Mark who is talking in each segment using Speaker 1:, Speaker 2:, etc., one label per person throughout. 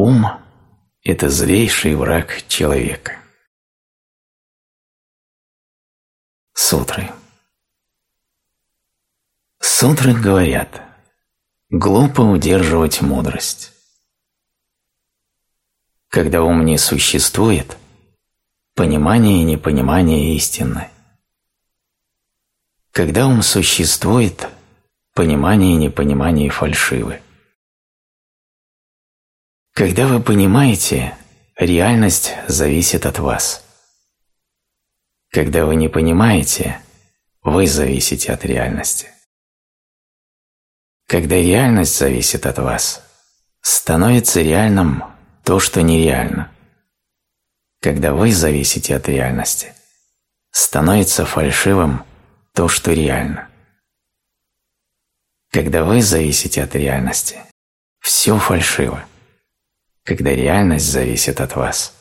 Speaker 1: Ум – это злейший враг человека. Сутры Сутры говорят, глупо удерживать мудрость. Когда ум не существует, понимание и непонимание истинны. Когда ум существует, понимание и непонимание фальшивы. Когда вы понимаете, реальность зависит от вас. Когда вы не понимаете, вы зависите от реальности. Когда реальность зависит от вас, становится реальным то, что нереально. Когда вы зависите от реальности, становится фальшивым то, что реально. Когда вы зависите от реальности, все фальшиво. Когда реальность зависит от вас,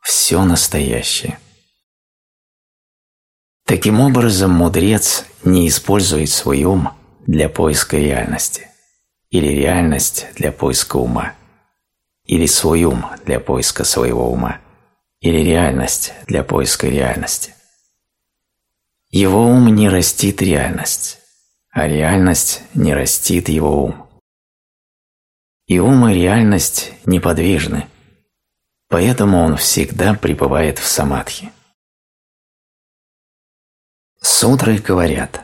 Speaker 1: все настоящее. Таким образом, мудрец не использует свой ум для поиска реальности или реальность для поиска ума или свой ум для поиска своего ума или реальность для поиска реальности. Его ум не растит реальность, а реальность не растит его ум. И ум и реальность неподвижны, поэтому он всегда пребывает в самадхи. Сутры говорят,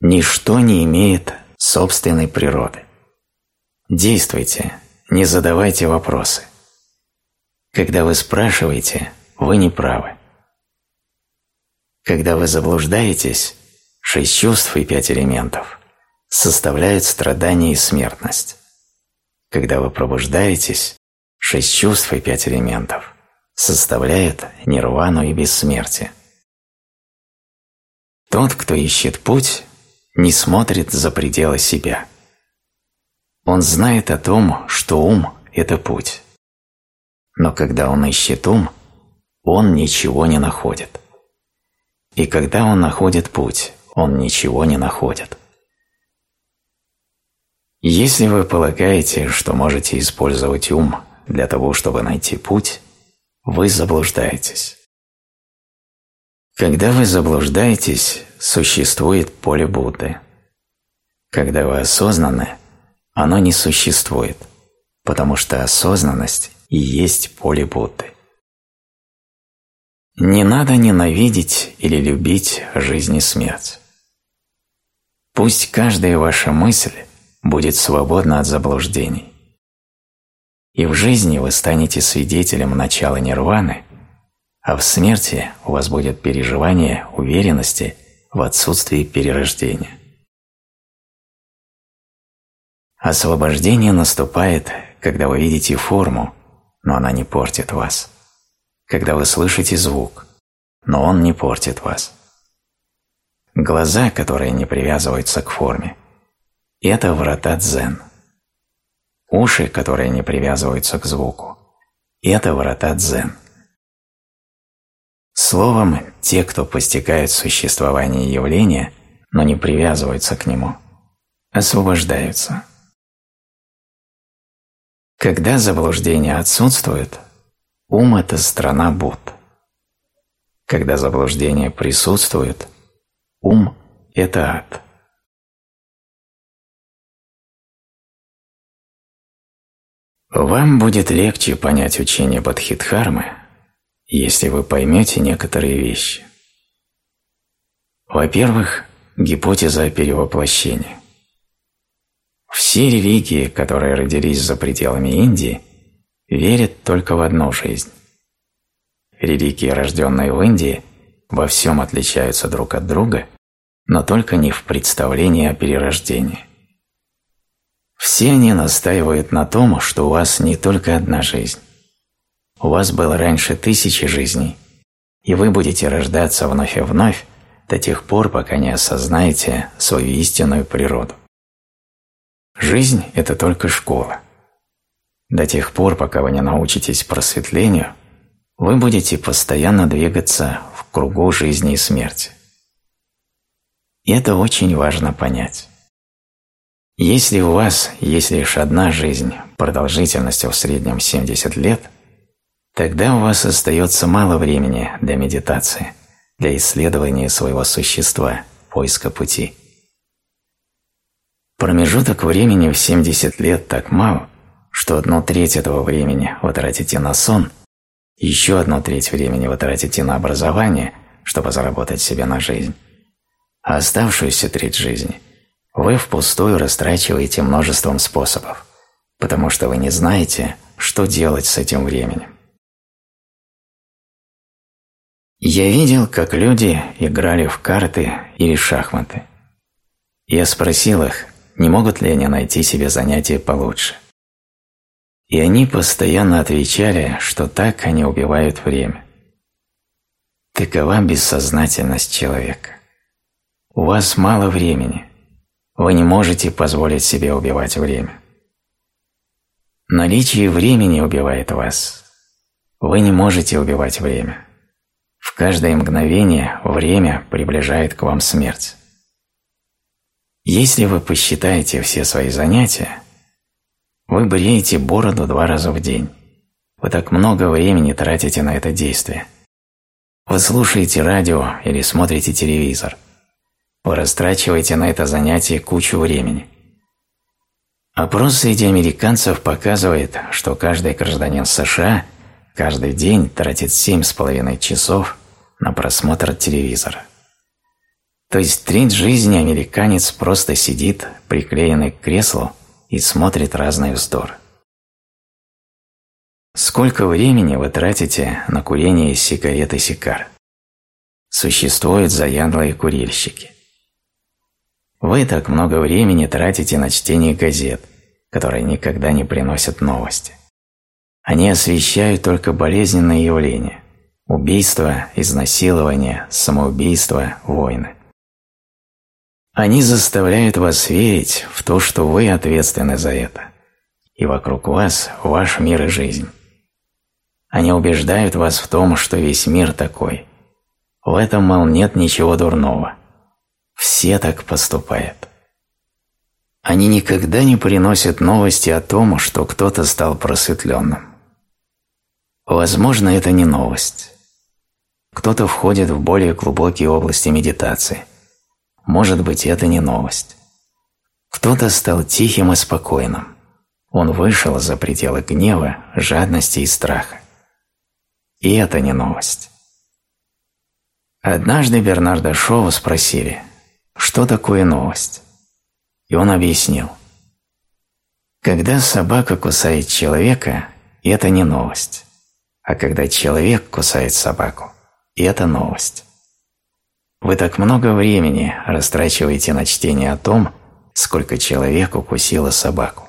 Speaker 1: ничто не имеет собственной природы. Действуйте, не задавайте вопросы. Когда вы спрашиваете, вы не правы. Когда вы заблуждаетесь, шесть чувств и пять элементов составляют страдание и смертность. Когда вы пробуждаетесь, шесть чувств и пять элементов составляют нирвану и бессмертие. Тот, кто ищет путь, не смотрит за пределы себя. Он знает о том, что ум – это путь. Но когда он ищет ум, он ничего не находит. И когда он находит путь, он ничего не находит. Если вы полагаете, что можете использовать ум для того, чтобы найти путь, вы заблуждаетесь. Когда вы заблуждаетесь, существует поле Будды. Когда вы осознаны, оно не существует, потому что осознанность и есть поле Будды. Не надо ненавидеть или любить жизнь и смерть. Пусть каждая ваша мысль будет свободна от заблуждений. И в жизни вы станете свидетелем начала нирваны, а в смерти у вас будет переживание уверенности в отсутствии перерождения. Освобождение наступает, когда вы видите форму, но она не портит вас. Когда вы слышите звук, но он не портит вас. Глаза, которые не привязываются к форме, это врата дзен. Уши, которые не привязываются к звуку, это врата дзен. Словом, те, кто постигает существование явления, но не привязываются к нему, освобождаются. Когда заблуждение отсутствует, ум – это страна Буд. Когда заблуждение присутствует, ум – это ад. Вам будет легче понять учение Бодхидхармы, если вы поймете некоторые вещи. Во-первых, гипотеза о перевоплощении. Все религии, которые родились за пределами Индии, верят только в одну жизнь. Религии, рожденные в Индии, во всем отличаются друг от друга, но только не в представлении о перерождении. Все они настаивают на том, что у вас не только одна жизнь. У вас было раньше тысячи жизней, и вы будете рождаться вновь и вновь до тех пор, пока не осознаете свою истинную природу. Жизнь – это только школа. До тех пор, пока вы не научитесь просветлению, вы будете постоянно двигаться в кругу жизни и смерти. И это очень важно понять. Если у вас есть лишь одна жизнь продолжительностью в среднем 70 лет, тогда у вас остается мало времени для медитации, для исследования своего существа, поиска пути. Промежуток времени в 70 лет так мал, что одну треть этого времени вы тратите на сон, еще одну треть времени вы тратите на образование, чтобы заработать себе на жизнь, а оставшуюся треть жизни – вы впустую растрачиваете множеством способов, потому что вы не знаете, что делать с этим временем. Я видел, как люди играли в карты или шахматы. Я спросил их, не могут ли они найти себе занятие получше. И они постоянно отвечали, что так они убивают время. Такова бессознательность человека. У вас мало времени, вы не можете позволить себе убивать время. Наличие времени убивает вас. Вы не можете убивать время. В каждое мгновение время приближает к вам смерть. Если вы посчитаете все свои занятия, вы бреете бороду два раза в день. Вы так много времени тратите на это действие. Вы слушаете радио или смотрите телевизор – вы растрачиваете на это занятие кучу времени. Опрос среди американцев показывает, что каждый гражданин США каждый день тратит 7,5 часов на просмотр телевизора. То есть треть жизни американец просто сидит, приклеенный к креслу, и смотрит разный вздор. Сколько времени вы тратите на курение сигарет и? Существуют заядлые курильщики. Вы так много времени тратите на чтение газет, которые никогда не приносят новости. Они освещают только болезненные явления – убийства, изнасилования, самоубийства, войны. Они заставляют вас верить в то, что вы ответственны за это, и вокруг вас ваш мир и жизнь. Они убеждают вас в том, что весь мир такой. В этом, мол, нет ничего дурного – все так поступают. Они никогда не приносят новости о том, что кто-то стал просветленным. Возможно, это не новость. Кто-то входит в более глубокие области медитации. Может быть, это не новость. Кто-то стал тихим и спокойным. Он вышел за пределы гнева, жадности и страха. И это не новость. Однажды Бернарда Шоу спросили – что такое новость. И он объяснил. Когда собака кусает человека, это не новость. А когда человек кусает собаку, это новость. Вы так много времени растрачиваете на чтение о том, сколько человек укусило собаку.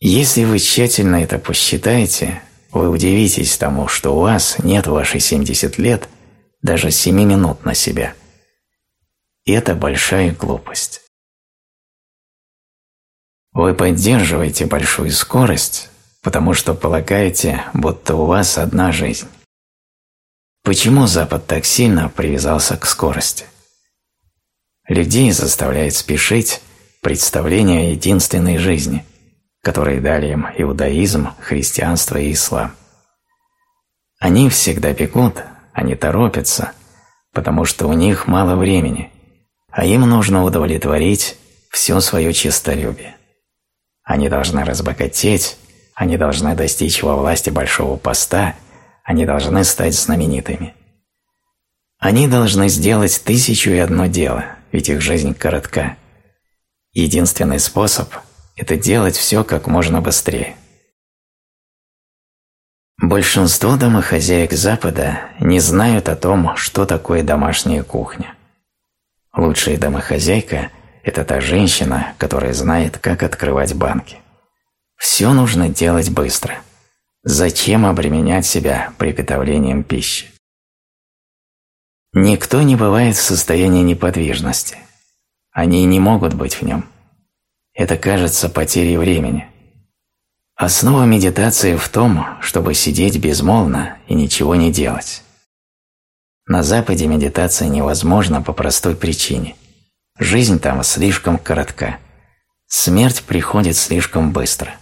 Speaker 1: Если вы тщательно это посчитаете, вы удивитесь тому, что у вас нет ваши 70 лет даже 7 минут на себя – это большая глупость. Вы поддерживаете большую скорость, потому что полагаете, будто у вас одна жизнь. Почему Запад так сильно привязался к скорости? Людей заставляет спешить представление о единственной жизни, которые дали им иудаизм, христианство и ислам. Они всегда бегут, они торопятся, потому что у них мало времени, а им нужно удовлетворить все свое честолюбие. Они должны разбогатеть, они должны достичь во власти большого поста, они должны стать знаменитыми. Они должны сделать тысячу и одно дело, ведь их жизнь коротка. Единственный способ – это делать все как можно быстрее. Большинство домохозяек Запада не знают о том, что такое домашняя кухня. Лучшая домохозяйка – это та женщина, которая знает, как открывать банки. Все нужно делать быстро. Зачем обременять себя приготовлением пищи? Никто не бывает в состоянии неподвижности. Они не могут быть в нем. Это кажется потерей времени. Основа медитации в том, чтобы сидеть безмолвно и ничего не делать. На Западе медитация невозможна по простой причине. Жизнь там слишком коротка. Смерть приходит слишком быстро.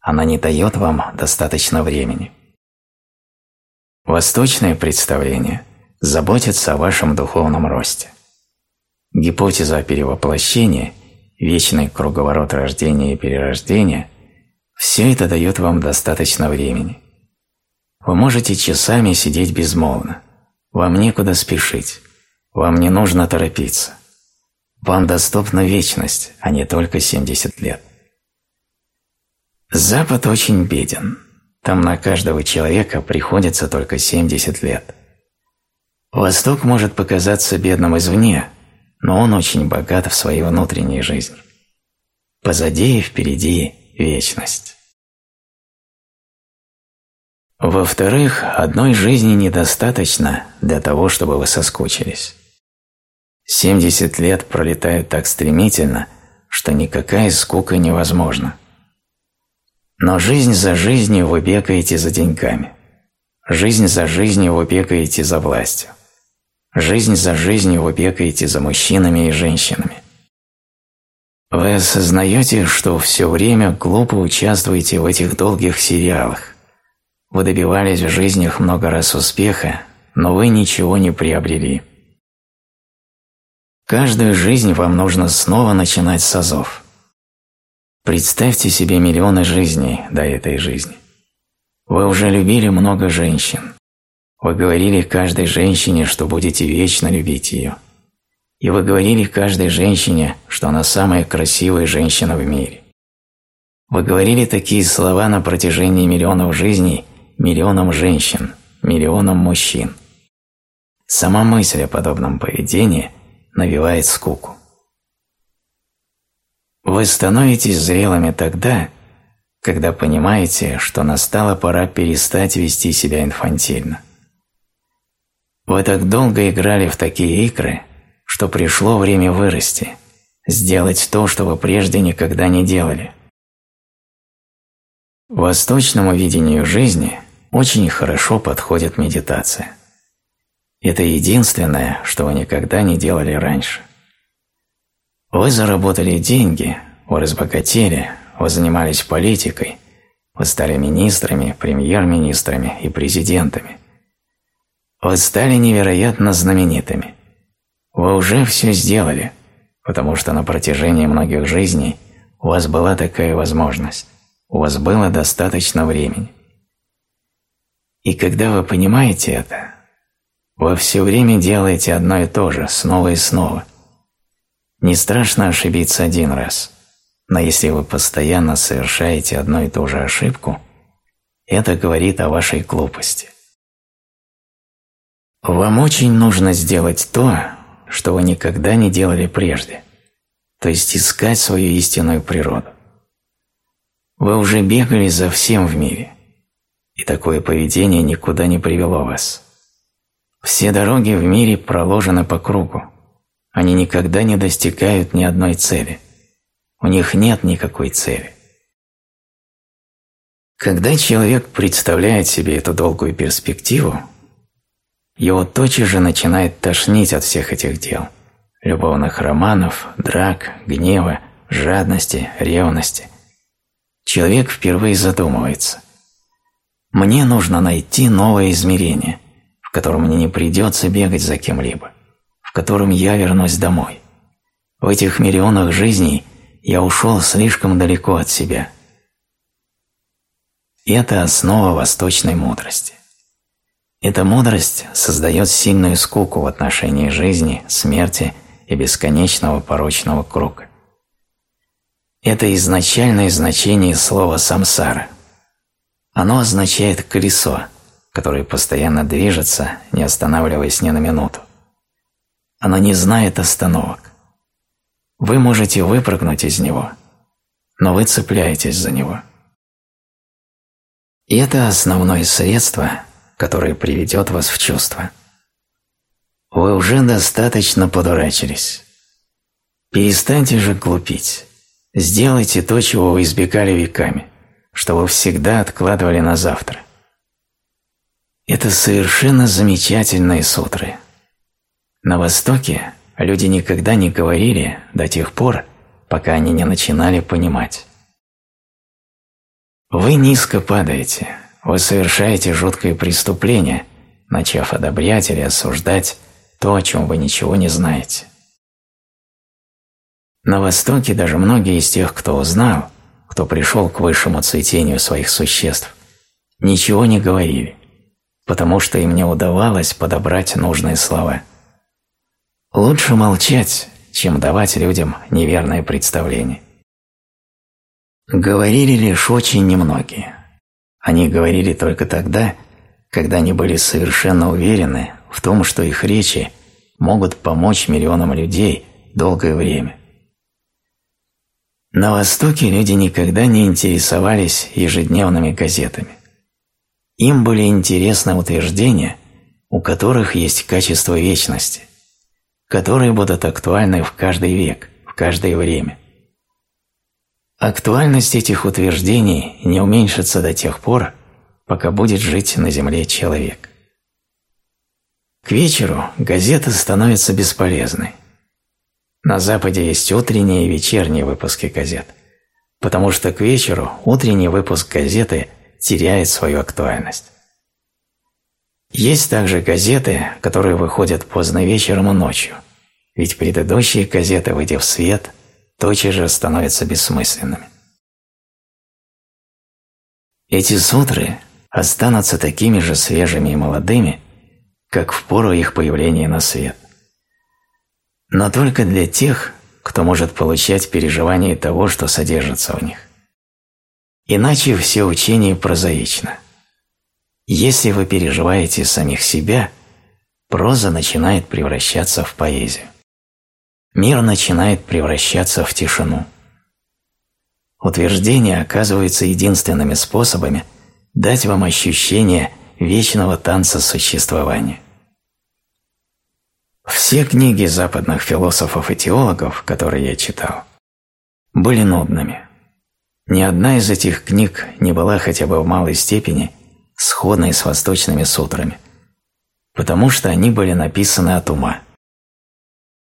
Speaker 1: Она не дает вам достаточно времени. Восточное представление заботится о вашем духовном росте. Гипотеза о перевоплощении, вечный круговорот рождения и перерождения – все это дает вам достаточно времени. Вы можете часами сидеть безмолвно. Вам некуда спешить. Вам не нужно торопиться. Вам доступна вечность, а не только 70 лет. Запад очень беден. Там на каждого человека приходится только 70 лет. Восток может показаться бедным извне, но он очень богат в своей внутренней жизни. Позади и впереди вечность. Во-вторых, одной жизни недостаточно для того, чтобы вы соскучились. 70 лет пролетают так стремительно, что никакая скука невозможна. Но жизнь за жизнью вы бегаете за деньгами. Жизнь за жизнью вы бегаете за властью. Жизнь за жизнью вы бегаете за мужчинами и женщинами. Вы осознаете, что все время глупо участвуете в этих долгих сериалах. Вы добивались в жизнях много раз успеха, но вы ничего не приобрели. Каждую жизнь вам нужно снова начинать с азов. Представьте себе миллионы жизней до этой жизни. Вы уже любили много женщин. Вы говорили каждой женщине, что будете вечно любить ее. И вы говорили каждой женщине, что она самая красивая женщина в мире. Вы говорили такие слова на протяжении миллионов жизней миллионам женщин, миллионам мужчин. Сама мысль о подобном поведении – навевает скуку. Вы становитесь зрелыми тогда, когда понимаете, что настала пора перестать вести себя инфантильно. Вы так долго играли в такие игры, что пришло время вырасти, сделать то, что вы прежде никогда не делали. Восточному видению жизни очень хорошо подходит медитация. Это единственное, что вы никогда не делали раньше. Вы заработали деньги, вы разбогатели, вы занимались политикой, вы стали министрами, премьер-министрами и президентами. Вы стали невероятно знаменитыми. Вы уже все сделали, потому что на протяжении многих жизней у вас была такая возможность, у вас было достаточно времени. И когда вы понимаете это, вы все время делаете одно и то же, снова и снова. Не страшно ошибиться один раз, но если вы постоянно совершаете одну и ту же ошибку, это говорит о вашей глупости. Вам очень нужно сделать то, что вы никогда не делали прежде, то есть искать свою истинную природу. Вы уже бегали за всем в мире, и такое поведение никуда не привело вас. Все дороги в мире проложены по кругу. Они никогда не достигают ни одной цели. У них нет никакой цели. Когда человек представляет себе эту долгую перспективу, его тотчас же начинает тошнить от всех этих дел – любовных романов, драк, гнева, жадности, ревности. Человек впервые задумывается. Мне нужно найти новое измерение, котором мне не придется бегать за кем-либо, в котором я вернусь домой. В этих миллионах жизней я ушел слишком далеко от себя. Это основа восточной мудрости. Эта мудрость создает сильную скуку в отношении жизни, смерти и бесконечного порочного круга. Это изначальное значение слова «самсара». Оно означает «колесо», который постоянно движется, не останавливаясь ни на минуту. Оно не знает остановок. Вы можете выпрыгнуть из него, но вы цепляетесь за него. И это основное средство, которое приведет вас в чувство. Вы уже достаточно подурачились. Перестаньте же глупить. Сделайте то, чего вы избегали веками, что вы всегда откладывали на завтра. Это совершенно замечательные сутры. На Востоке люди никогда не говорили до тех пор, пока они не начинали понимать. Вы низко падаете, вы совершаете жуткое преступление, начав одобрять или осуждать то, о чем вы ничего не знаете. На Востоке даже многие из тех, кто узнал, кто пришел к высшему цветению своих существ, ничего не говорили, потому что им не удавалось подобрать нужные слова. Лучше молчать, чем давать людям неверное представление. Говорили лишь очень немногие. Они говорили только тогда, когда они были совершенно уверены в том, что их речи могут помочь миллионам людей долгое время. На Востоке люди никогда не интересовались ежедневными газетами. Им были интересны утверждения, у которых есть качество вечности, которые будут актуальны в каждый век, в каждое время. Актуальность этих утверждений не уменьшится до тех пор, пока будет жить на Земле человек. К вечеру газета становится бесполезной. На Западе есть утренние и вечерние выпуски газет, потому что к вечеру утренний выпуск газеты теряет свою актуальность. Есть также газеты, которые выходят поздно вечером и ночью, ведь предыдущие газеты, выйдя в свет, тотчас же становятся бессмысленными. Эти сутры останутся такими же свежими и молодыми, как в пору их появления на свет но только для тех, кто может получать переживание того, что содержится в них. Иначе все учение прозаично. Если вы переживаете самих себя, проза начинает превращаться в поэзию. Мир начинает превращаться в тишину. Утверждения оказываются единственными способами дать вам ощущение вечного танца существования. Все книги западных философов и теологов, которые я читал, были нудными. Ни одна из этих книг не была хотя бы в малой степени сходной с восточными сутрами, потому что они были написаны от ума.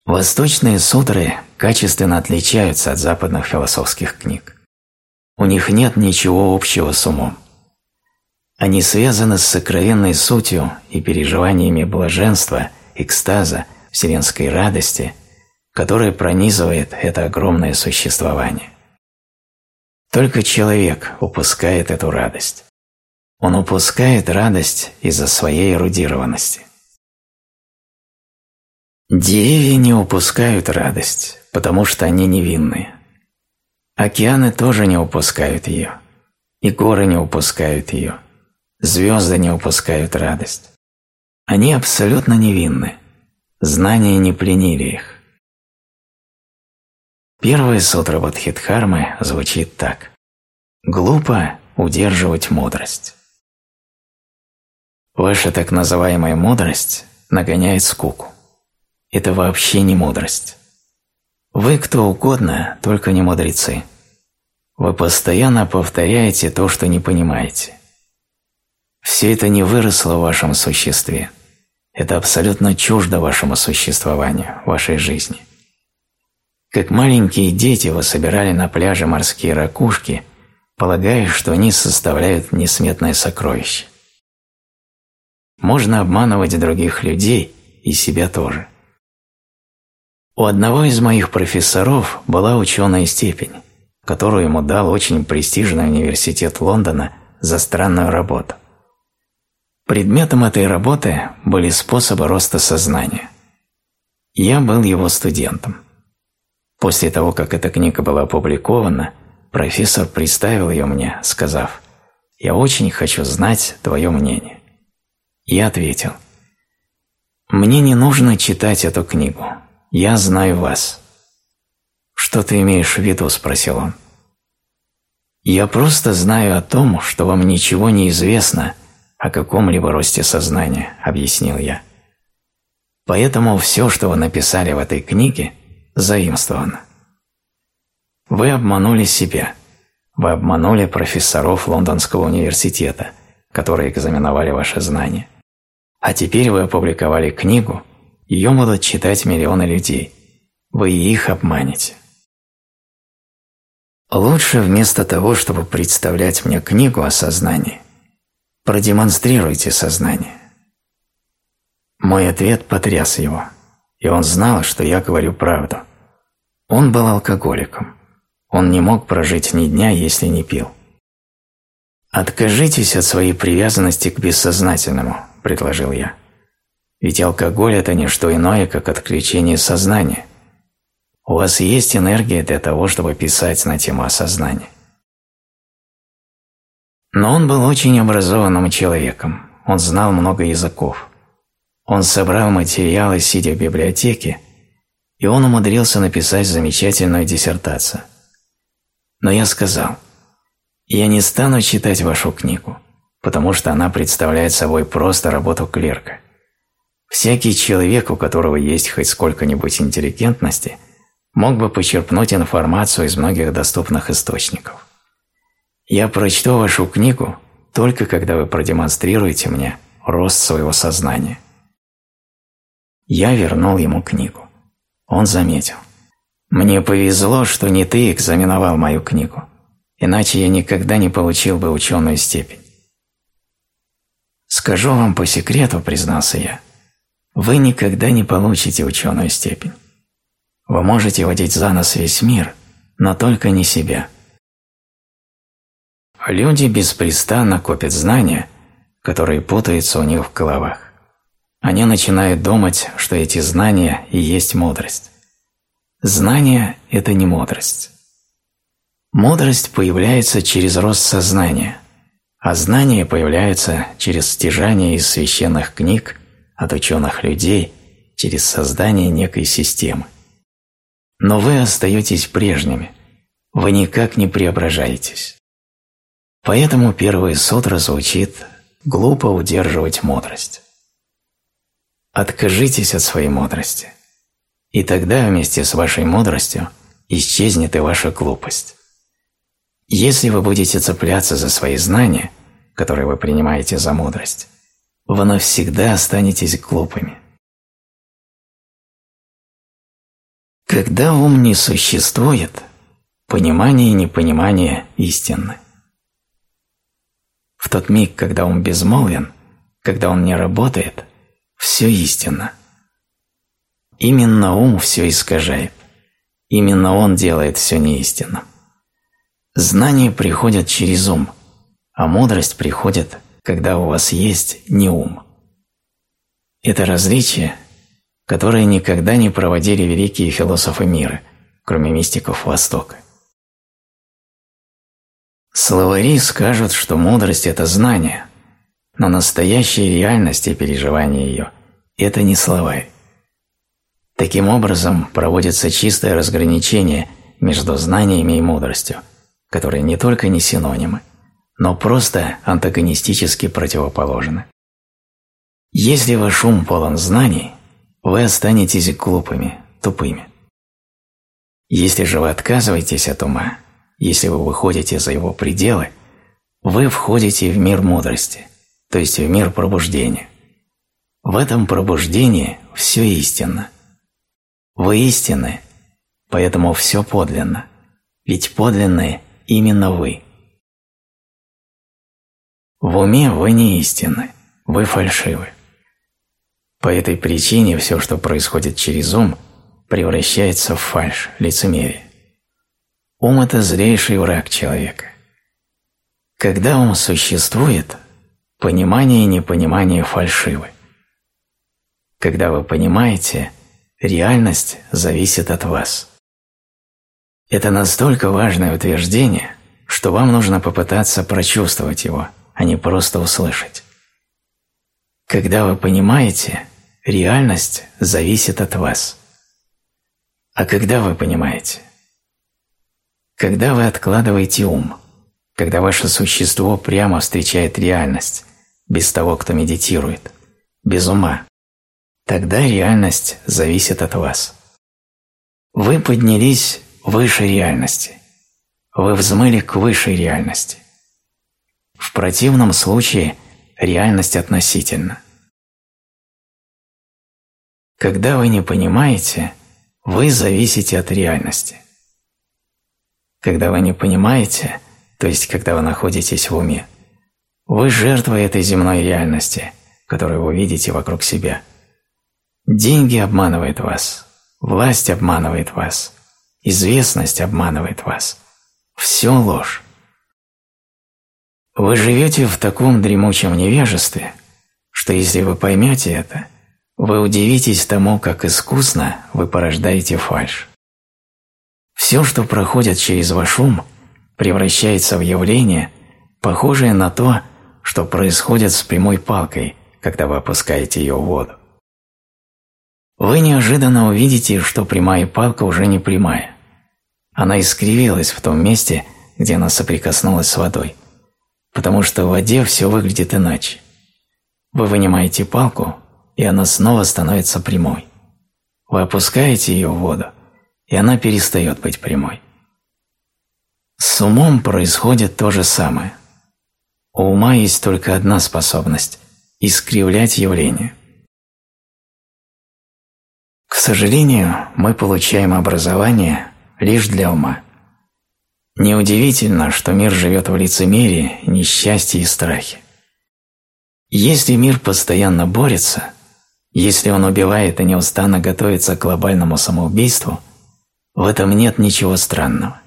Speaker 1: Восточные сутры качественно отличаются от западных философских книг. У них нет ничего общего с умом. Они связаны с сокровенной сутью и переживаниями блаженства – экстаза, вселенской радости, которая пронизывает это огромное существование. Только человек упускает эту радость. Он упускает радость из-за своей эрудированности. Деревья не упускают радость, потому что они невинные. Океаны тоже не упускают ее. И горы не упускают ее. Звезды не упускают радость. Они абсолютно невинны. Знания не пленили их. Первая сутра Бодхидхармы звучит так. Глупо удерживать мудрость. Ваша так называемая мудрость нагоняет скуку. Это вообще не мудрость. Вы кто угодно, только не мудрецы. Вы постоянно повторяете то, что не понимаете. Все это не выросло в вашем существе. Это абсолютно чуждо вашему существованию, вашей жизни. Как маленькие дети вы собирали на пляже морские ракушки, полагая, что они составляют несметное сокровище. Можно обманывать других людей и себя тоже. У одного из моих профессоров была ученая степень, которую ему дал очень престижный университет Лондона за странную работу. Предметом этой работы были способы роста сознания. Я был его студентом. После того, как эта книга была опубликована, профессор представил ее мне, сказав «Я очень хочу знать твое мнение». Я ответил «Мне не нужно читать эту книгу. Я знаю вас». «Что ты имеешь в виду?» – спросил он. «Я просто знаю о том, что вам ничего не известно о каком-либо росте сознания, объяснил я. Поэтому все, что вы написали в этой книге, заимствовано. Вы обманули себя. Вы обманули профессоров Лондонского университета, которые экзаменовали ваши знания. А теперь вы опубликовали книгу, ее будут читать миллионы людей. Вы их обманете. Лучше вместо того, чтобы представлять мне книгу о сознании, продемонстрируйте сознание. Мой ответ потряс его, и он знал, что я говорю правду. Он был алкоголиком. Он не мог прожить ни дня, если не пил. «Откажитесь от своей привязанности к бессознательному», – предложил я. «Ведь алкоголь – это не что иное, как отключение сознания. У вас есть энергия для того, чтобы писать на тему осознания». Но он был очень образованным человеком, он знал много языков. Он собрал материалы, сидя в библиотеке, и он умудрился написать замечательную диссертацию. Но я сказал – я не стану читать вашу книгу, потому что она представляет собой просто работу клерка. Всякий человек, у которого есть хоть сколько-нибудь интеллигентности, мог бы почерпнуть информацию из многих доступных источников. Я прочту вашу книгу только когда вы продемонстрируете мне рост своего сознания. Я вернул ему книгу. Он заметил. «Мне повезло, что не ты экзаменовал мою книгу иначе я никогда не получил бы ученую степень. «Скажу вам по секрету», – признался я, – «вы никогда не получите ученую степень. Вы можете водить за нос весь мир, но только не себя». Люди беспрестанно копят знания, которые путаются у них в головах. Они начинают думать, что эти знания и есть мудрость. Знание – это не мудрость. Мудрость появляется через рост сознания, а знания появляются через стяжание из священных книг от ученых людей через создание некой системы. Но вы остаетесь прежними, вы никак не преображаетесь. Поэтому первый сутра звучит «глупо удерживать мудрость». Откажитесь от своей мудрости, и тогда вместе с вашей мудростью исчезнет и ваша глупость. Если вы будете цепляться за свои знания, которые вы принимаете за мудрость, вы навсегда останетесь глупыми. Когда ум не существует, понимание и непонимание истинны. В тот миг, когда ум безмолвен, когда он не работает, все истинно. Именно ум все искажает. Именно он делает все неистинным. Знания приходят через ум, а мудрость приходит, когда у вас есть не ум. Это различие, которое никогда не проводили великие философы мира, кроме мистиков Востока. Словари скажут, что мудрость – это знание, но настоящая реальность и переживание ее – это не словарь. Таким образом, проводится чистое разграничение между знаниями и мудростью – которые не только не синонимы, но просто антагонистически противоположны. Если ваш ум полон знаний, вы останетесь глупыми, тупыми. Если же вы отказываетесь от ума, если вы выходите за его пределы, вы входите в мир мудрости, то есть в мир пробуждения. В этом пробуждении все истинно. Вы истинны, поэтому все подлинно, ведь подлинное именно вы. В уме вы не истинны, вы фальшивы. По этой причине все, что происходит через ум, превращается в фальшь, лицемерие. Ум – это злейший враг человека. Когда ум существует, понимание и непонимание фальшивы. Когда вы понимаете, реальность зависит от вас. Это настолько важное утверждение, что вам нужно попытаться прочувствовать его, а не просто услышать. Когда вы понимаете, реальность зависит от вас. А когда вы понимаете? Когда вы откладываете ум, когда ваше существо прямо встречает реальность, без того, кто медитирует, без ума, тогда реальность зависит от вас. Вы поднялись выше реальности. Вы взмыли к высшей реальности. В противном случае реальность относительна. Когда вы не понимаете, вы зависите от реальности. Когда вы не понимаете, то есть когда вы находитесь в уме, вы жертва этой земной реальности, которую вы видите вокруг себя. Деньги обманывают вас, власть обманывает вас, известность обманывает вас. Все ложь. Вы живете в таком дремучем невежестве, что если вы поймете это, вы удивитесь тому, как искусно вы порождаете фальшь. Все, что проходит через ваш ум, превращается в явление, похожее на то, что происходит с прямой палкой, когда вы опускаете ее в воду. Вы неожиданно увидите, что прямая палка уже не прямая. Она искривилась в том месте, где она соприкоснулась с водой, потому что в воде все выглядит иначе. Вы вынимаете палку, и она снова становится прямой. Вы опускаете ее в воду, и она перестает быть прямой. С умом происходит то же самое. У ума есть только одна способность – искривлять явление. К сожалению, мы получаем образование лишь для ума. Неудивительно, что мир живет в лицемерии, несчастье и страхе. Если мир постоянно борется, если он убивает и неустанно готовится к глобальному самоубийству, в этом нет ничего странного.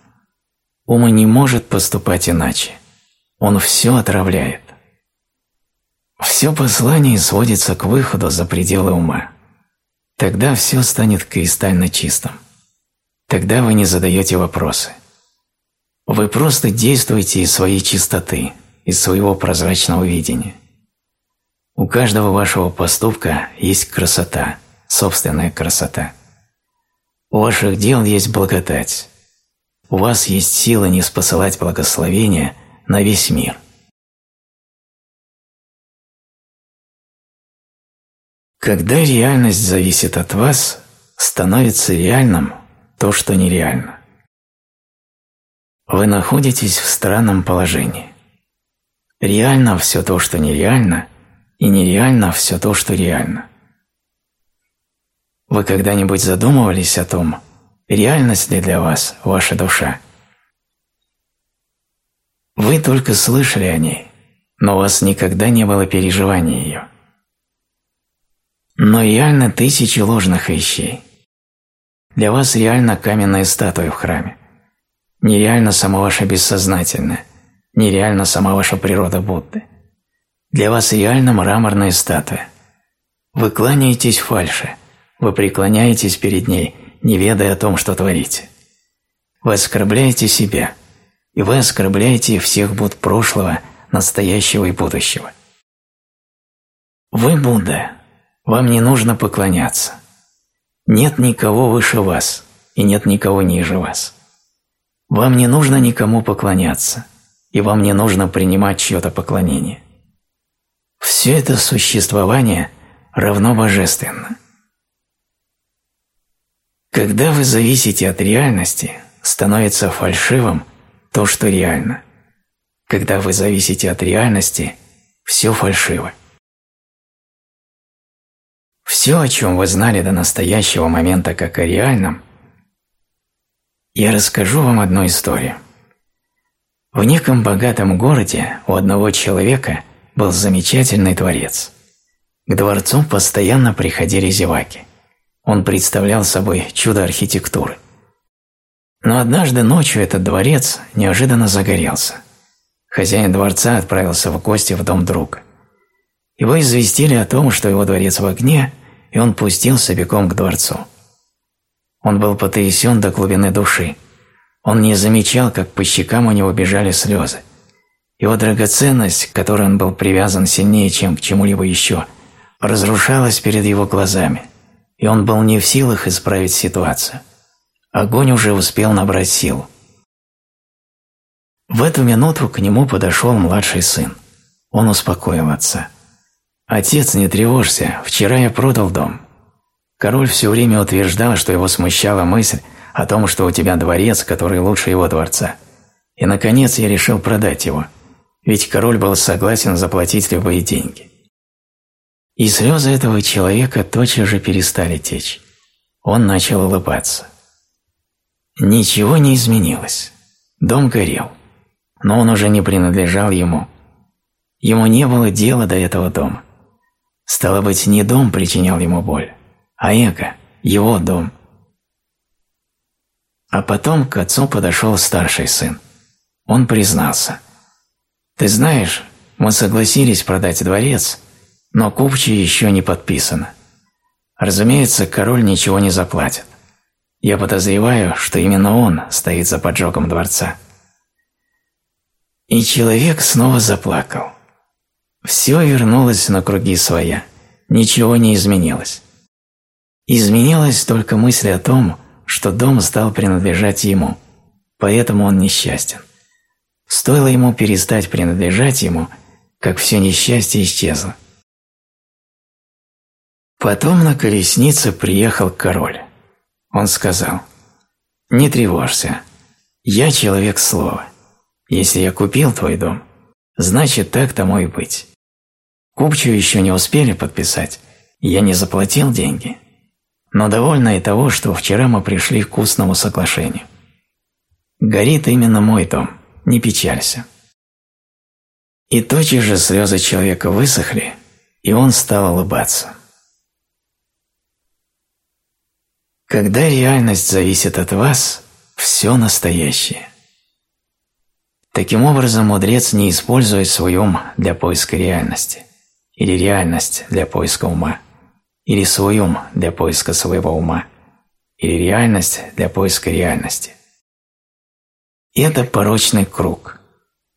Speaker 1: Ум не может поступать иначе. Он все отравляет. Все послание сводится к выходу за пределы ума. Тогда все станет кристально чистым. Тогда вы не задаете вопросы. Вы просто действуете из своей чистоты, из своего прозрачного видения. У каждого вашего поступка есть красота, собственная красота. У ваших дел есть благодать. У вас есть сила не спосылать благословения на весь мир. Когда реальность зависит от вас, становится реальным то, что нереально. Вы находитесь в странном положении. Реально все то, что нереально, и нереально все то, что реально. Вы когда-нибудь задумывались о том, реальность ли для вас ваша душа? Вы только слышали о ней, но у вас никогда не было переживания ее. Но реально тысячи ложных вещей. Для вас реально каменная статуя в храме. Нереально само ваше бессознательное, нереально сама ваша природа Будды. Для вас реально мраморная статуя. Вы кланяетесь фальше, вы преклоняетесь перед ней, не ведая о том, что творите. Вы оскорбляете себя, и вы оскорбляете всех Будд прошлого, настоящего и будущего. Вы Будда, вам не нужно поклоняться. Нет никого выше вас, и нет никого ниже вас. Вам не нужно никому поклоняться, и вам не нужно принимать чье-то поклонение. Все это существование равно божественно. Когда вы зависите от реальности, становится фальшивым то, что реально. Когда вы зависите от реальности, все фальшиво. Все, о чем вы знали до настоящего момента как о реальном, я расскажу вам одну историю. В неком богатом городе у одного человека был замечательный дворец. К дворцу постоянно приходили зеваки. Он представлял собой чудо архитектуры. Но однажды ночью этот дворец неожиданно загорелся. Хозяин дворца отправился в гости в дом друга. Его известили о том, что его дворец в огне, и он пустился бегом к дворцу. Он был потрясен до глубины души. Он не замечал, как по щекам у него бежали слезы. Его драгоценность, к которой он был привязан сильнее, чем к чему-либо еще, разрушалась перед его глазами, и он был не в силах исправить ситуацию. Огонь уже успел набрать силу. В эту минуту к нему подошел младший сын. Он успокоил отца. «Отец, не тревожься, вчера я продал дом». Король все время утверждал, что его смущала мысль о том, что у тебя дворец, который лучше его дворца. И, наконец, я решил продать его – ведь король был согласен заплатить любые деньги. И слезы этого человека тотчас же перестали течь. Он начал улыбаться. Ничего не изменилось. Дом горел, но он уже не принадлежал ему. Ему не было дела до этого дома. Стало быть, не дом причинял ему боль, а эго, его дом. А потом к отцу подошел старший сын. Он признался. «Ты знаешь, мы согласились продать дворец, но купчие еще не подписано. Разумеется, король ничего не заплатит. Я подозреваю, что именно он стоит за поджогом дворца». И человек снова заплакал. Все вернулось на круги своя, ничего не изменилось. Изменилась только мысль о том, что дом стал принадлежать ему, поэтому он несчастен. Стоило ему перестать принадлежать ему, как все несчастье исчезло. Потом на колеснице приехал король. Он сказал, «Не тревожься, я человек слова. Если я купил твой дом, значит так тому и быть. Купчую еще не успели подписать, я не заплатил деньги, но довольна и того, что вчера мы пришли к устному соглашению. Горит именно мой дом, не печалься. И тотчас же слезы человека высохли, и он стал улыбаться. Когда реальность зависит от вас, все настоящее. Таким образом, мудрец не использует свой ум для поиска реальности, или реальность для поиска ума или свой ум для поиска своего ума, или реальность для поиска реальности. Это порочный круг.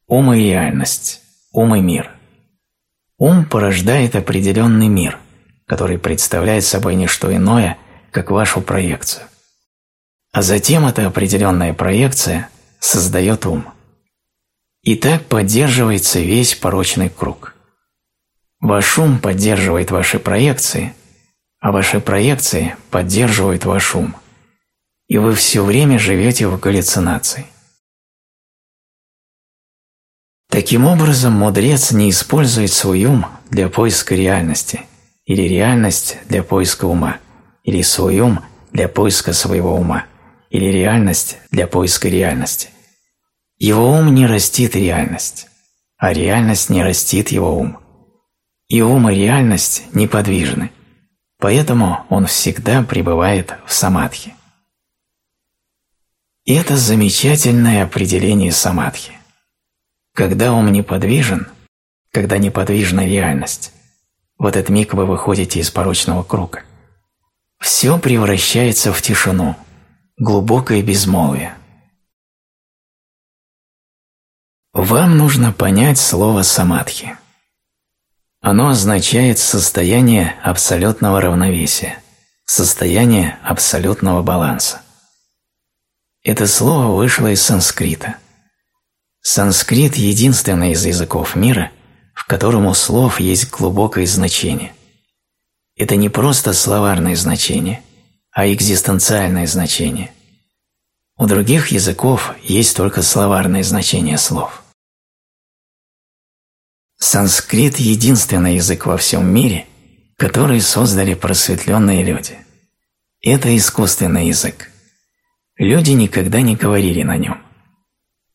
Speaker 1: Ум и реальность, ум и мир. Ум порождает определенный мир, который представляет собой не что иное, как вашу проекцию. А затем эта определенная проекция создает ум. И так поддерживается весь порочный круг. Ваш ум поддерживает ваши проекции – а ваши проекции поддерживают ваш ум, и вы все время живете в галлюцинации. Таким образом, мудрец не использует свой ум для поиска реальности, или реальность для поиска ума, или свой ум для поиска своего ума, или реальность для поиска реальности. Его ум не растит реальность, а реальность не растит его ум. И ум и реальность неподвижны, Поэтому он всегда пребывает в самадхи. И это замечательное определение самадхи. Когда ум неподвижен, когда неподвижна реальность, в этот миг вы выходите из порочного круга. Все превращается в тишину, глубокое безмолвие. Вам нужно понять слово «самадхи». Оно означает состояние абсолютного равновесия, состояние абсолютного баланса. Это слово вышло из санскрита. Санскрит – единственный из языков мира, в котором у слов есть глубокое значение. Это не просто словарное значение, а экзистенциальное значение. У других языков есть только словарное значение слов. Санскрит – единственный язык во всем мире, который создали просветленные люди. Это искусственный язык. Люди никогда не говорили на нем.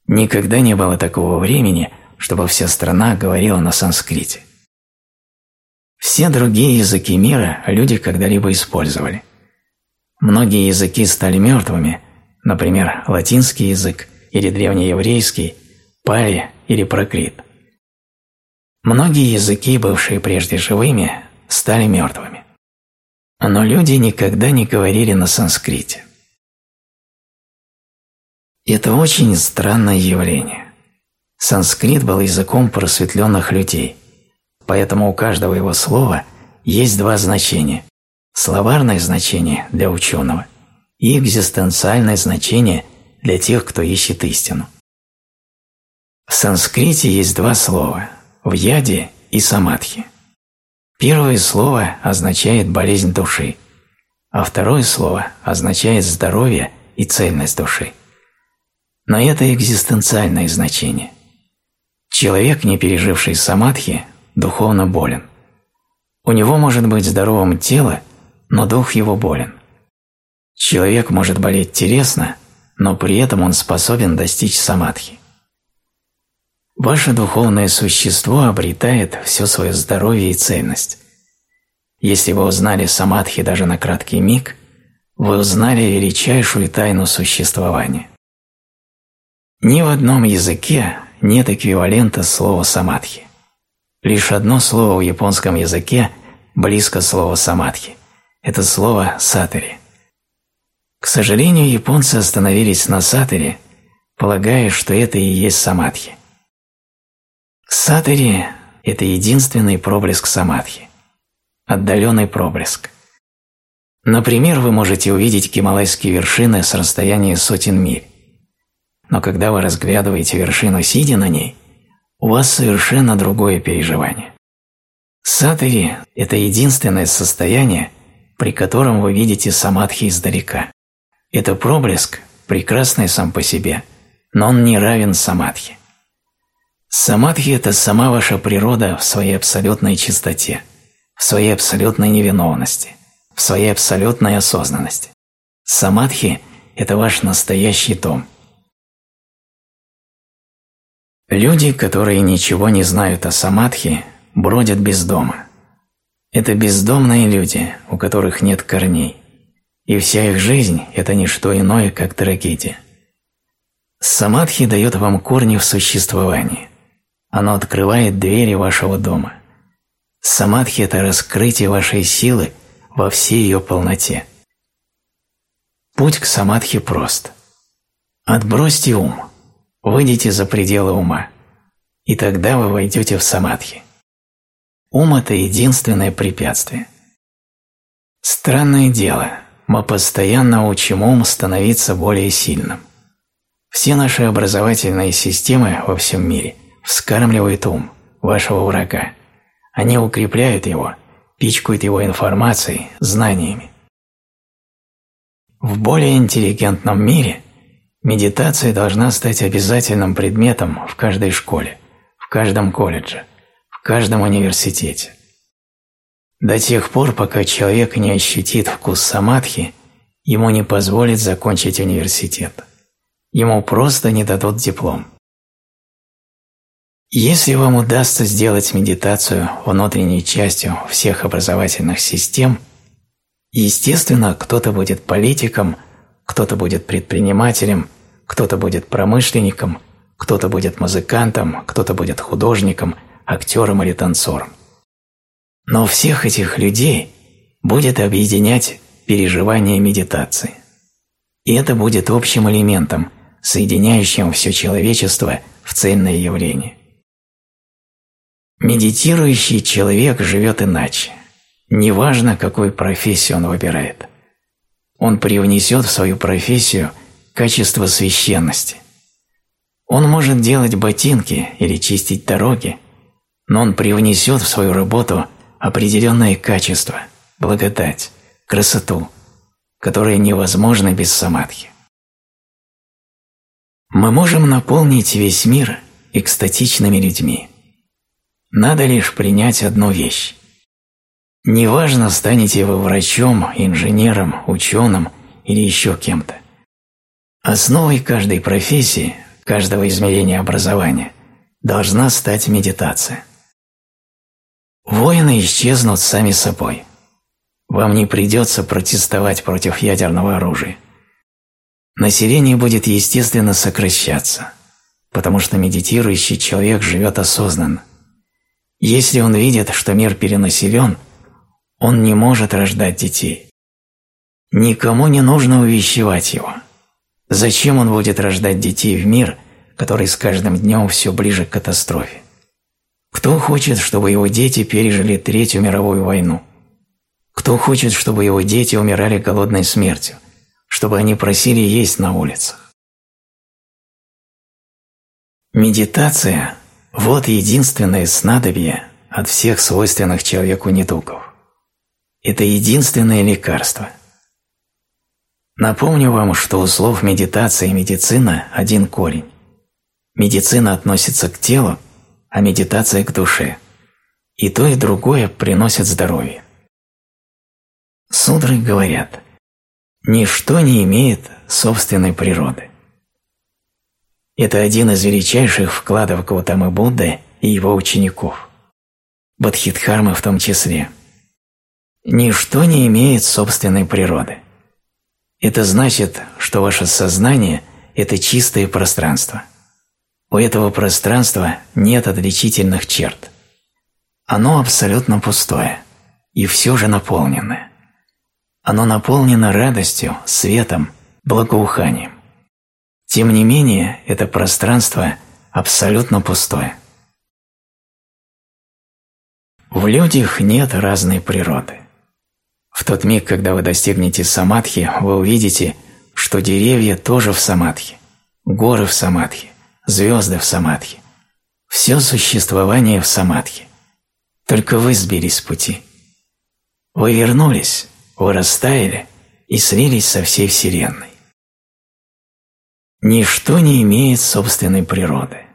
Speaker 1: Никогда не было такого времени, чтобы вся страна говорила на санскрите. Все другие языки мира люди когда-либо использовали. Многие языки стали мертвыми, например, латинский язык или древнееврейский, пали или прокрит – Многие языки, бывшие прежде живыми, стали мертвыми. Но люди никогда не говорили на санскрите. Это очень странное явление. Санскрит был языком просветленных людей, поэтому у каждого его слова есть два значения – словарное значение для ученого и экзистенциальное значение для тех, кто ищет истину. В санскрите есть два слова – в яде и самадхи. Первое слово означает болезнь души, а второе слово означает здоровье и цельность души. Но это экзистенциальное значение. Человек, не переживший самадхи, духовно болен. У него может быть здоровым тело, но дух его болен. Человек может болеть телесно, но при этом он способен достичь самадхи. Ваше духовное существо обретает все свое здоровье и цельность. Если вы узнали самадхи даже на краткий миг, вы узнали величайшую тайну существования. Ни в одном языке нет эквивалента слова самадхи. Лишь одно слово в японском языке близко слову самадхи. Это слово сатари. К сожалению, японцы остановились на сатаре, полагая, что это и есть самадхи. Сатари – это единственный проблеск самадхи. Отдаленный проблеск. Например, вы можете увидеть гималайские вершины с расстояния сотен миль. Но когда вы разглядываете вершину, сидя на ней, у вас совершенно другое переживание. Сатари – это единственное состояние, при котором вы видите самадхи издалека. Это проблеск, прекрасный сам по себе, но он не равен самадхи. Самадхи – это сама ваша природа в своей абсолютной чистоте, в своей абсолютной невиновности, в своей абсолютной осознанности. Самадхи – это ваш настоящий дом – Люди, которые ничего не знают о самадхи, бродят без дома. Это бездомные люди, у которых нет корней, и вся их жизнь – это не что иное, как трагедия. Самадхи дает вам корни в существовании. Оно открывает двери вашего дома. Самадхи – это раскрытие вашей силы во всей ее полноте. Путь к самадхи прост. Отбросьте ум – Выйдите за пределы ума, и тогда вы войдете в самадхи. Ум – это единственное препятствие. Странное дело, мы постоянно учим ум становиться более сильным. Все наши образовательные системы во всем мире вскармливают ум, вашего врага. Они укрепляют его, пичкают его информацией, знаниями. В более интеллигентном мире – Медитация должна стать обязательным предметом в каждой школе, в каждом колледже, в каждом университете. До тех пор, пока человек не ощутит вкус самадхи, ему не позволят закончить университет. Ему просто не дадут диплом. Если вам удастся сделать медитацию внутренней частью всех образовательных систем, естественно, кто-то будет политиком – кто-то будет предпринимателем, кто-то будет промышленником, кто-то будет музыкантом, кто-то будет художником, актером или танцором. Но всех этих людей будет объединять переживание медитации. И это будет общим элементом, соединяющим все человечество в цельное явление. Медитирующий человек живет иначе. Неважно, какую профессию он выбирает он привнесет в свою профессию качество священности. Он может делать ботинки или чистить дороги, но он привнесет в свою работу определенное качество, благодать, красоту, которые невозможны без самадхи. Мы можем наполнить весь мир экстатичными людьми. Надо лишь принять одну вещь Неважно, станете вы врачом, инженером, ученым или еще кем-то. Основой каждой профессии, каждого измерения образования должна стать медитация. Войны исчезнут сами собой. Вам не придется протестовать против ядерного оружия. Население будет естественно сокращаться, потому что медитирующий человек живет осознанно. Если он видит, что мир перенаселен – он не может рождать детей. Никому не нужно увещевать его. Зачем он будет рождать детей в мир, который с каждым днем все ближе к катастрофе? Кто хочет, чтобы его дети пережили Третью мировую войну? Кто хочет, чтобы его дети умирали голодной смертью, чтобы они просили есть на улицах? Медитация – вот единственное снадобье от всех свойственных человеку недугов. Это единственное лекарство. Напомню вам, что у слов медитация и медицина один корень. Медицина относится к телу, а медитация к душе. И то, и другое приносят здоровье. Судры говорят, ничто не имеет собственной природы. Это один из величайших вкладов Гаутамы Будды и его учеников. Бодхидхармы в том числе. Ничто не имеет собственной природы. Это значит, что ваше сознание – это чистое пространство. У этого пространства нет отличительных черт. Оно абсолютно пустое и все же наполненное. Оно наполнено радостью, светом, благоуханием. Тем не менее, это пространство абсолютно пустое. В людях нет разной природы. В тот миг, когда вы достигнете самадхи, вы увидите, что деревья тоже в самадхи, горы в самадхи, звезды в самадхи, все существование в самадхи. Только вы сбились с пути. Вы вернулись, вы растаяли и слились со всей Вселенной. Ничто не имеет собственной природы.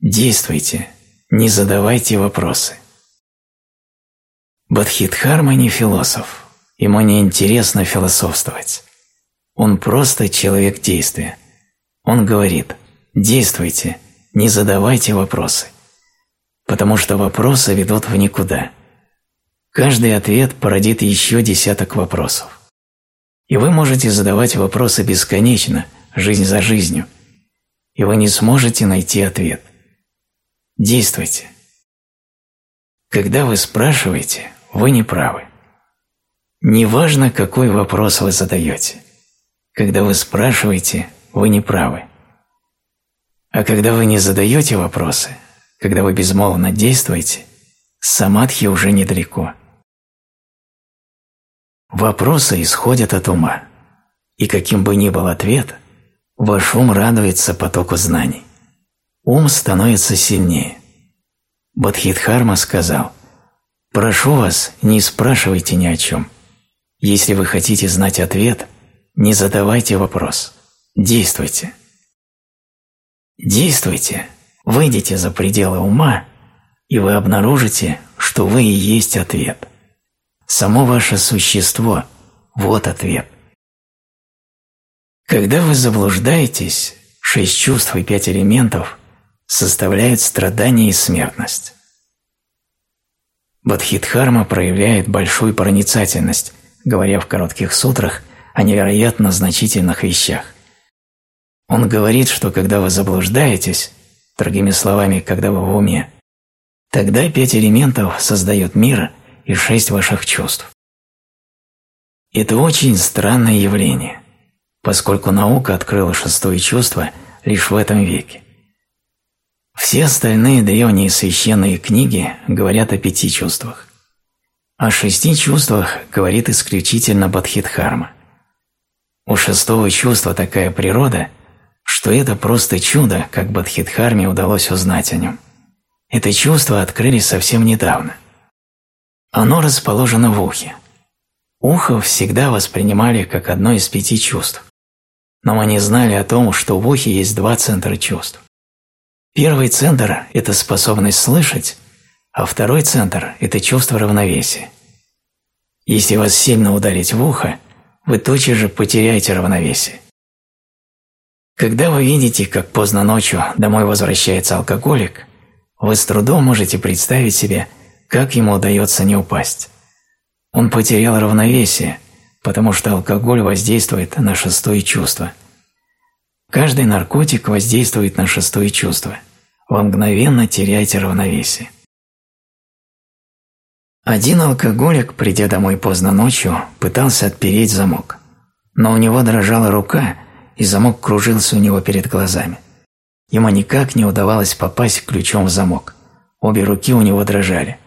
Speaker 1: Действуйте, не задавайте вопросы. Бадхидхарма не философ, ему не интересно философствовать. Он просто человек действия. Он говорит «действуйте, не задавайте вопросы», потому что вопросы ведут в никуда. Каждый ответ породит еще десяток вопросов. И вы можете задавать вопросы бесконечно – жизнь за жизнью, и вы не сможете найти ответ. Действуйте. Когда вы спрашиваете, вы не правы. Неважно, какой вопрос вы задаете. Когда вы спрашиваете, вы не правы. А когда вы не задаете вопросы, когда вы безмолвно действуете, самадхи уже недалеко. Вопросы исходят от ума, и каким бы ни был ответ, Ваш ум радуется потоку знаний. Ум становится сильнее. Бодхидхарма сказал, «Прошу вас, не спрашивайте ни о чем. Если вы хотите знать ответ, не задавайте вопрос. Действуйте». Действуйте, выйдите за пределы ума, и вы обнаружите, что вы и есть ответ. Само ваше существо – вот ответ – когда вы заблуждаетесь, шесть чувств и пять элементов составляют страдание и смертность. Бодхидхарма проявляет большую проницательность, говоря в коротких сутрах о невероятно значительных вещах. Он говорит, что когда вы заблуждаетесь, другими словами, когда вы в уме, тогда пять элементов создают мир и шесть ваших чувств. Это очень странное явление поскольку наука открыла шестое чувство лишь в этом веке. Все остальные древние священные книги говорят о пяти чувствах. О шести чувствах говорит исключительно Бадхидхарма. У шестого чувства такая природа, что это просто чудо, как Бадхидхарме удалось узнать о нем. Это чувство открыли совсем недавно. Оно расположено в ухе. Ухо всегда воспринимали как одно из пяти чувств но мы не знали о том, что в ухе есть два центра чувств. Первый центр – это способность слышать, а второй центр – это чувство равновесия. Если вас сильно ударить в ухо, вы тотчас же потеряете равновесие. Когда вы видите, как поздно ночью домой возвращается алкоголик, вы с трудом можете представить себе, как ему удается не упасть. Он потерял равновесие – потому что алкоголь воздействует на шестое чувство. Каждый наркотик воздействует на шестое чувство. Вы мгновенно теряете равновесие. Один алкоголик, придя домой поздно ночью, пытался отпереть замок. Но у него дрожала рука, и замок кружился у него перед глазами. Ему никак не удавалось попасть ключом в замок. Обе руки у него дрожали.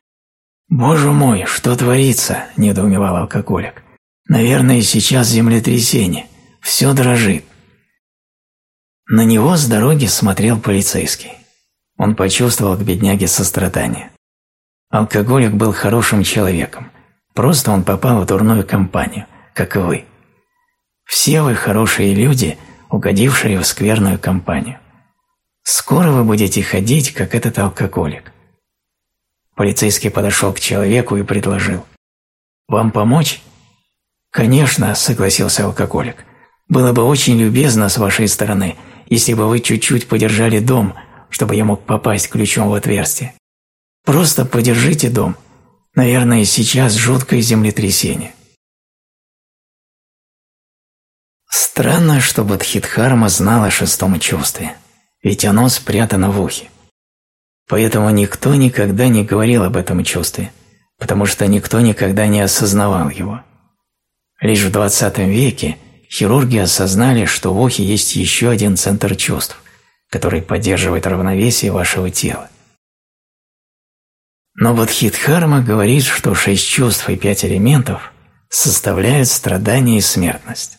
Speaker 1: «Боже мой, что творится?» – недоумевал алкоголик. Наверное, сейчас землетрясение. Все дрожит. На него с дороги смотрел полицейский. Он почувствовал к бедняге сострадание. Алкоголик был хорошим человеком. Просто он попал в дурную компанию, как и вы. Все вы хорошие люди, угодившие в скверную компанию. Скоро вы будете ходить, как этот алкоголик. Полицейский подошел к человеку и предложил. «Вам помочь?» «Конечно», – согласился алкоголик. «Было бы очень любезно с вашей стороны,
Speaker 2: если бы вы чуть-чуть подержали дом, чтобы я мог попасть ключом в отверстие. Просто подержите дом. Наверное, сейчас жуткое землетрясение. Странно, что Бодхидхарма знала о шестом чувстве, ведь оно спрятано в ухе. Поэтому никто никогда не говорил об этом чувстве, потому что никто никогда не осознавал его. Лишь в XX веке хирурги осознали, что в ухе есть еще один центр чувств, который поддерживает равновесие вашего тела. Но Бодхидхарма говорит, что шесть чувств и пять элементов составляют страдание и смертность.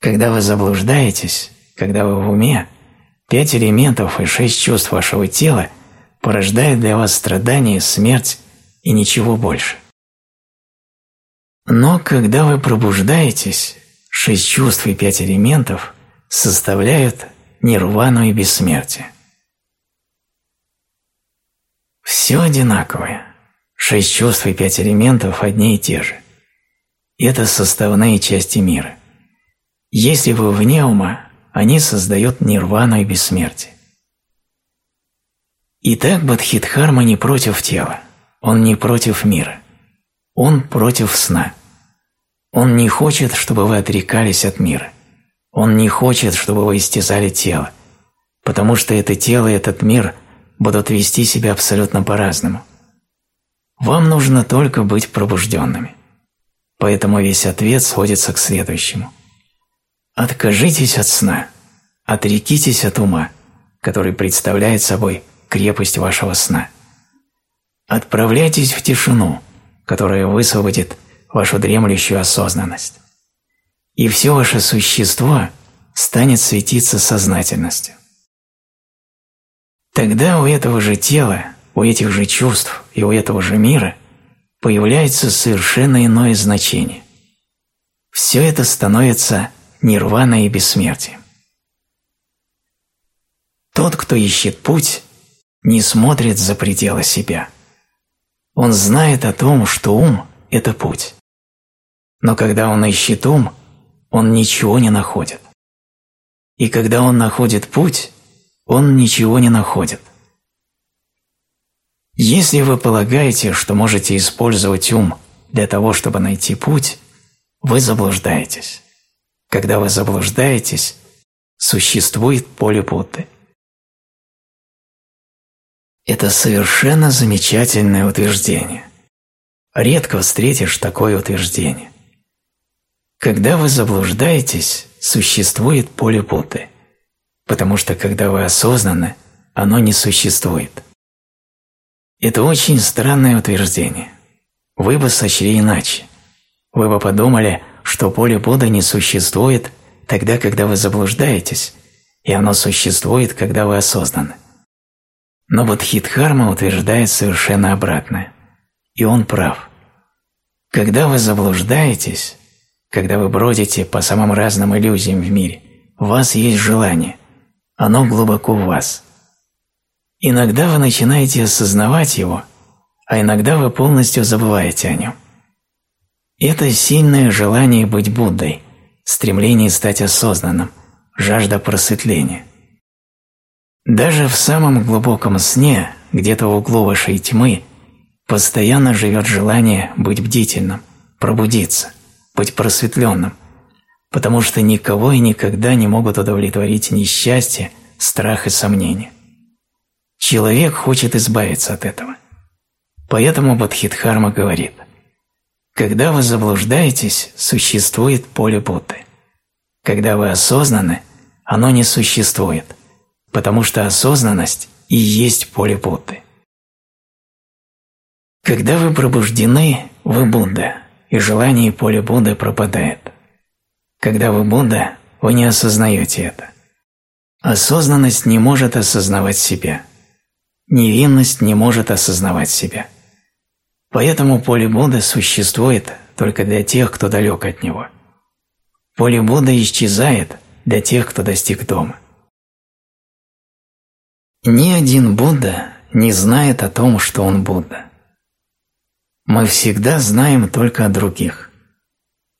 Speaker 2: Когда вы заблуждаетесь, когда вы в уме, пять элементов и шесть чувств вашего тела порождают для вас страдания, смерть и ничего больше. Но когда вы пробуждаетесь, шесть чувств и пять элементов составляют нирвану и бессмертие. Все одинаковое. Шесть чувств и пять элементов одни и те же. Это составные части мира. Если вы вне ума, они создают нирвану и бессмертие. Итак, Бадхидхарма не против тела, он не против мира, он против сна. Он не хочет, чтобы вы отрекались от мира. Он не хочет, чтобы вы истязали тело, потому что это тело и этот мир – будут вести себя абсолютно по-разному. Вам нужно только быть пробужденными. Поэтому весь ответ сводится к следующему. Откажитесь от сна, отрекитесь от ума, который представляет собой крепость вашего сна. Отправляйтесь в тишину, которая высвободит вашу дремлющую осознанность. И все ваше существо станет светиться сознательностью. Тогда у этого же тела, у этих же чувств и у этого же мира появляется совершенно иное значение. Все это становится нирваной и бессмертием. Тот, кто ищет путь, не смотрит за пределы себя. Он знает о том, что ум – это путь. Но когда он ищет ум, он ничего не находит. И когда он находит путь, он ничего не находит. Если вы полагаете, что можете использовать ум для того, чтобы найти путь, вы заблуждаетесь. Когда вы заблуждаетесь, существует поле Будды. Это совершенно замечательное утверждение. Редко встретишь такое утверждение. Когда вы заблуждаетесь, существует поле Будды потому что когда вы осознаны, оно не существует. Это очень странное утверждение. Вы бы сочли иначе. Вы бы подумали, что поле Будды не существует тогда, когда вы заблуждаетесь, и оно существует, когда вы осознаны. Но Бодхидхарма утверждает совершенно обратное. И он прав. Когда вы заблуждаетесь, когда вы бродите по самым разным иллюзиям в мире, у вас есть желание – оно глубоко в вас. Иногда вы начинаете осознавать его, а иногда вы полностью забываете о нем. Это сильное желание быть Буддой, стремление стать осознанным, жажда просветления. Даже в самом глубоком сне, где-то в углу вашей тьмы, постоянно живет желание быть бдительным, пробудиться, быть просветленным – потому что никого и никогда не могут удовлетворить несчастье, страх и сомнения. Человек хочет избавиться от этого. Поэтому Бодхидхарма говорит, когда вы заблуждаетесь, существует поле Будды. Когда вы осознаны, оно не существует, потому что осознанность и есть поле Будды. Когда вы пробуждены, вы Будда, и желание поля Будды пропадает. Когда вы Будда, вы не осознаете это. Осознанность не может осознавать себя. Невинность не может осознавать себя. Поэтому поле Будды существует только для тех, кто далек от него. Поле Будды исчезает для тех, кто достиг дома. Ни один Будда не знает о том, что он Будда. Мы всегда знаем только о других.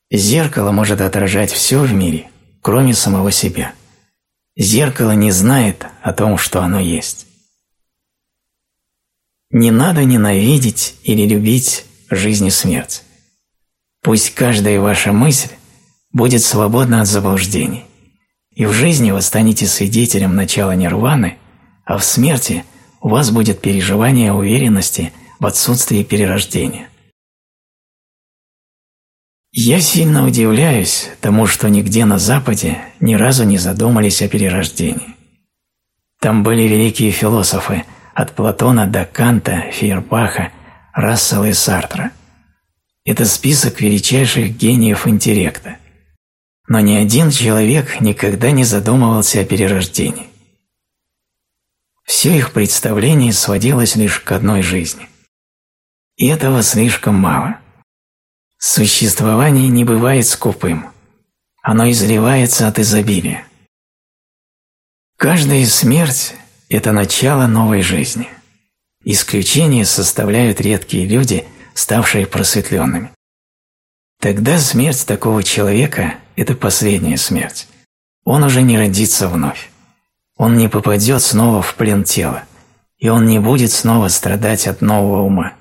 Speaker 2: Зеркало может отражать все в мире, кроме самого себя. Зеркало не знает о том, что оно есть. Не надо ненавидеть или любить жизнь и смерть. Пусть каждая ваша мысль будет свободна от заблуждений, и в жизни вы станете свидетелем начала нирваны, а в смерти у вас будет переживание уверенности в отсутствии перерождения. Я сильно удивляюсь тому, что нигде на Западе ни разу не задумались о перерождении. Там были великие философы от Платона до Канта, Фейербаха, Рассела и Сартра. Это список величайших гениев интеллекта. Но ни один человек никогда не задумывался о перерождении. Все их представление сводилось лишь к одной жизни. И этого слишком мало – Существование не бывает скупым. Оно изливается от изобилия. Каждая смерть – это начало новой жизни. Исключение составляют редкие люди, ставшие просветленными. Тогда смерть такого человека – это последняя смерть. Он уже не родится вновь. Он не попадет снова в плен тела, и он не будет снова страдать от нового ума.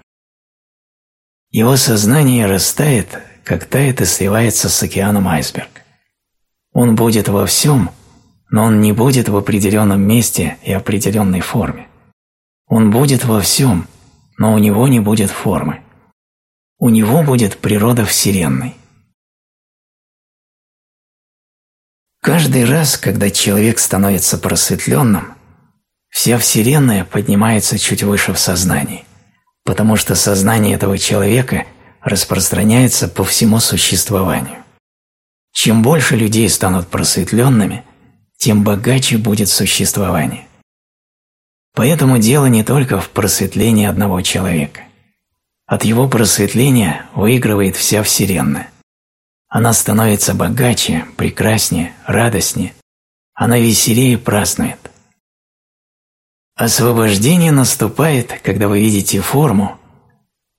Speaker 2: Его сознание растает, как тает и сливается с океаном айсберг. Он будет во всем, но он не будет в определенном месте и определенной форме. Он будет во всем, но у него не будет формы. У него будет природа Вселенной. Каждый раз, когда человек становится просветленным, вся Вселенная поднимается чуть выше в сознании – потому что сознание этого человека распространяется по всему существованию. Чем больше людей станут просветленными, тем богаче будет существование. Поэтому дело не только в просветлении одного человека. От его просветления выигрывает вся Вселенная. Она становится богаче, прекраснее, радостнее. Она веселее празднует – Освобождение наступает, когда вы видите форму,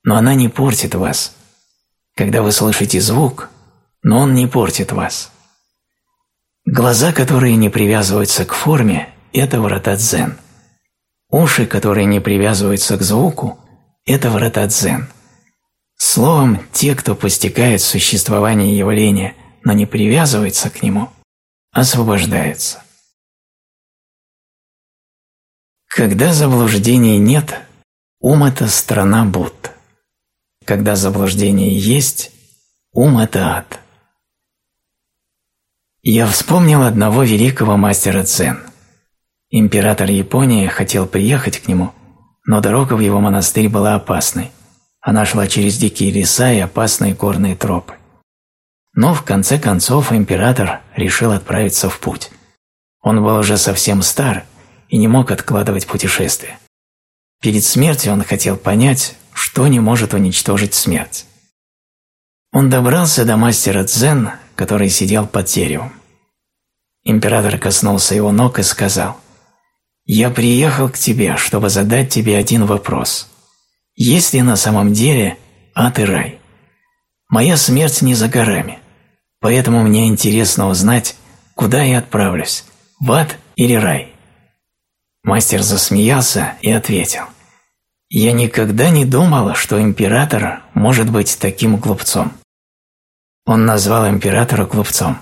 Speaker 2: но она не портит вас. Когда вы слышите звук, но он не портит вас. Глаза, которые не привязываются к форме – это врата дзен. Уши, которые не привязываются к звуку – это врата дзен. Словом, те, кто постигает существование явления, но не привязывается к нему, освобождаются. Когда заблуждений нет, ум – это страна Будд. Когда заблуждение есть, ум – это ад. Я вспомнил одного великого мастера дзен. Император Японии хотел приехать к нему, но дорога в его монастырь была опасной. Она шла через дикие леса и опасные горные тропы. Но в конце концов император решил отправиться в путь. Он был уже совсем стар – и не мог откладывать путешествие. Перед смертью он хотел понять, что не может уничтожить смерть. Он добрался до мастера Дзен, который сидел под деревом. Император коснулся его ног и сказал, «Я приехал к тебе, чтобы задать тебе один вопрос. Есть ли на самом деле ад и рай? Моя смерть не за горами, поэтому мне интересно узнать, куда я отправлюсь, в ад или рай?» Мастер засмеялся и ответил. «Я никогда не думал, что император может быть таким глупцом». Он назвал императора глупцом.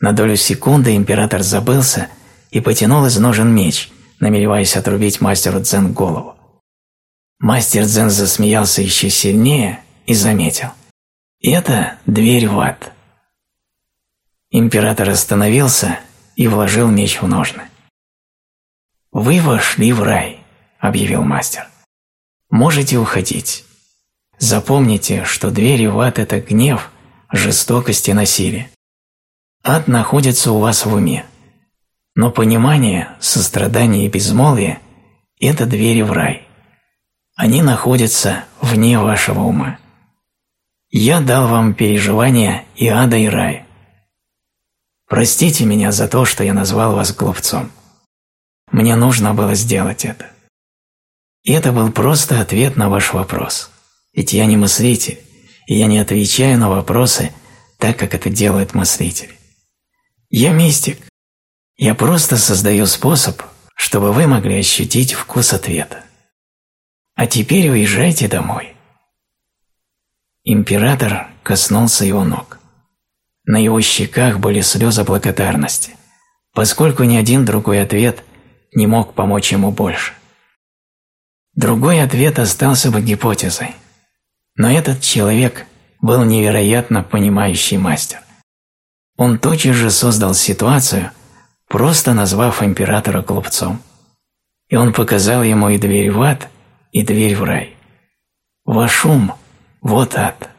Speaker 2: На долю секунды император забылся и потянул из ножен меч, намереваясь отрубить мастеру Дзен голову. Мастер Дзен засмеялся еще сильнее и заметил. «Это дверь в ад». Император остановился и вложил меч в ножны. «Вы вошли в рай», – объявил мастер. «Можете уходить. Запомните, что двери в ад – это гнев, жестокость и насилие. Ад находится у вас в уме. Но понимание, сострадание и безмолвие – это двери в рай. Они находятся вне вашего ума. Я дал вам переживания и ада, и рая. Простите меня за то, что я назвал вас глупцом. Мне нужно было сделать это. И это был просто ответ на ваш вопрос. Ведь я не мыслитель, и я не отвечаю на вопросы так, как это делают мыслители. Я мистик. Я просто создаю способ, чтобы вы могли ощутить вкус ответа. А теперь уезжайте домой. Император коснулся его ног. На его щеках были слезы благодарности, поскольку ни один другой ответ не мог помочь ему больше. Другой ответ остался бы гипотезой. Но этот человек был невероятно понимающий мастер. Он тотчас же создал ситуацию, просто назвав императора глупцом. И он показал ему и дверь в ад, и дверь в рай. Ваш ум – вот ад.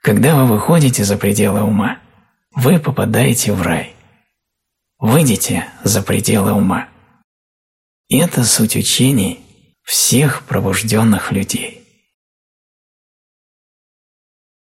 Speaker 2: Когда вы выходите за пределы ума, вы попадаете в рай. Выйдите за пределы ума. Это суть учений всех пробужденных людей.